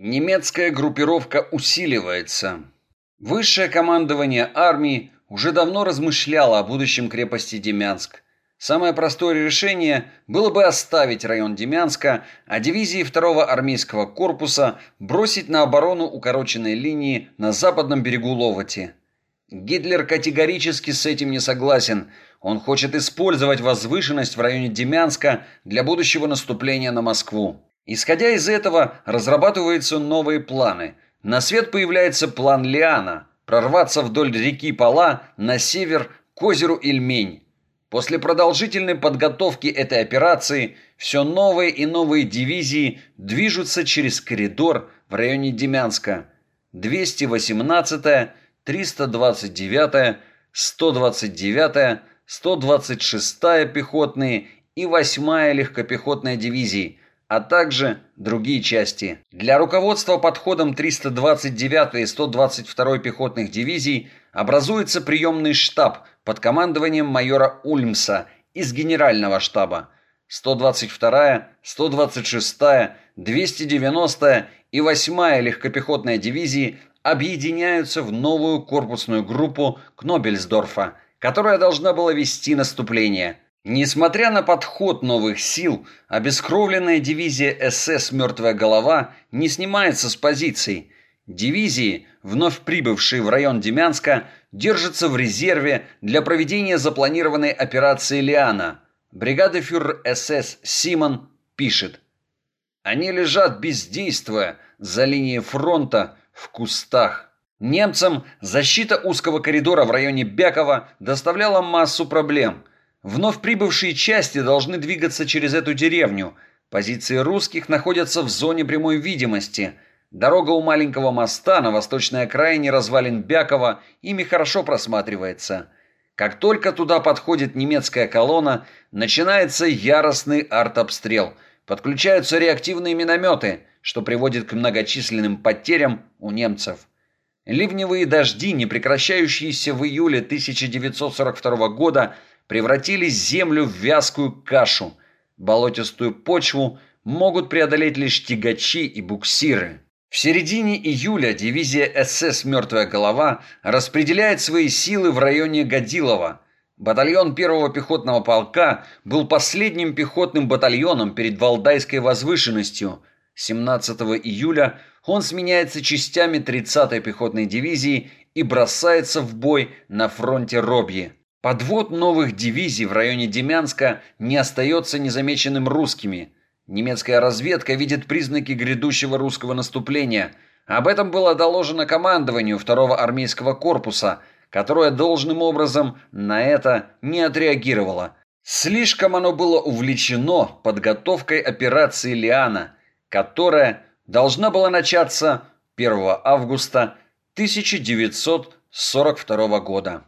Немецкая группировка усиливается. Высшее командование армии уже давно размышляло о будущем крепости Демянск. Самое простое решение было бы оставить район Демянска, а дивизии 2-го армейского корпуса бросить на оборону укороченной линии на западном берегу Ловати. Гитлер категорически с этим не согласен. Он хочет использовать возвышенность в районе Демянска для будущего наступления на Москву. Исходя из этого, разрабатываются новые планы. На свет появляется план Лиана – прорваться вдоль реки Пала на север к озеру Ильмень. После продолжительной подготовки этой операции все новые и новые дивизии движутся через коридор в районе Демянска. 218-я, 329-я, 129-я, 126-я пехотные и 8-я легкопехотная дивизии – а также другие части. Для руководства подходом 329 и 122 пехотных дивизий образуется приемный штаб под командованием майора Ульмса из генерального штаба. 122-я, 126-я, 290-я и 8-я легкопехотная дивизии объединяются в новую корпусную группу Кнобельсдорфа, которая должна была вести наступление – Несмотря на подход новых сил, обескровленная дивизия СС «Мертвая голова» не снимается с позиций. Дивизии, вновь прибывшие в район Демянска, держатся в резерве для проведения запланированной операции «Лиана». Бригада фюрер СС Симон пишет. Они лежат бездействуя за линией фронта в кустах. Немцам защита узкого коридора в районе Бякова доставляла массу проблем – Вновь прибывшие части должны двигаться через эту деревню. Позиции русских находятся в зоне прямой видимости. Дорога у маленького моста на восточной окраине развалин Бякова ими хорошо просматривается. Как только туда подходит немецкая колонна, начинается яростный артобстрел. Подключаются реактивные минометы, что приводит к многочисленным потерям у немцев. Ливневые дожди, не прекращающиеся в июле 1942 года, превратили землю в вязкую кашу. Болотистую почву могут преодолеть лишь тягачи и буксиры. В середине июля дивизия СС «Мертвая голова» распределяет свои силы в районе Годилова. Батальон первого пехотного полка был последним пехотным батальоном перед Валдайской возвышенностью. 17 июля он сменяется частями 30-й пехотной дивизии и бросается в бой на фронте Робьи. Подвод новых дивизий в районе Демянска не остается незамеченным русскими. Немецкая разведка видит признаки грядущего русского наступления. Об этом было доложено командованию второго армейского корпуса, которое должным образом на это не отреагировало. Слишком оно было увлечено подготовкой операции «Лиана», которая должна была начаться 1 августа 1942 года.